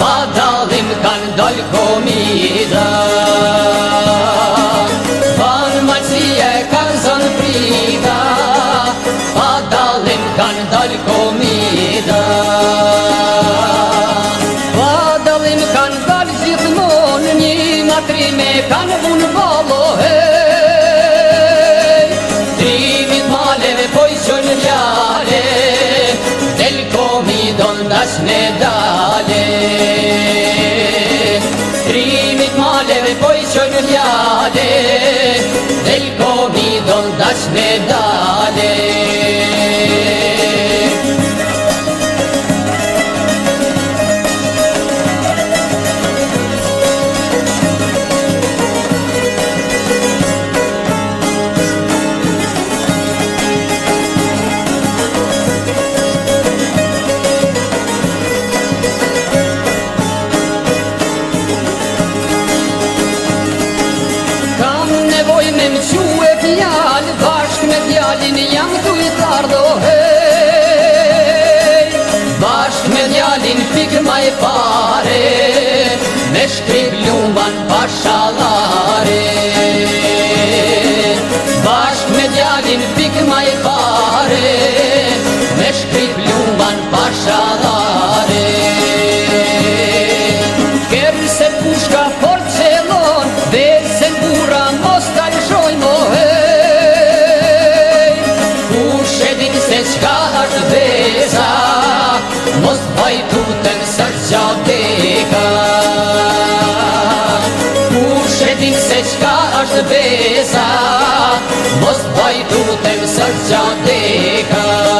Pa dalim kan dal komida Pan maqie kan zanfrida Pa dalim kan dal komida Pa dalim kan dal zikmon Ni matrime kan unë balohe don dash ne dale Krimit maleve poj qoj në fjale Del komi don dash ne dale shue fjallë Bashkë me fjallin jam të i tardo hej Bashkë me fjallin pikë ma e pare Me shkrip lumban pashalat besa Mos baj tutën sër qate ka Kur shetim se qka është besa Mos baj tutën sër qate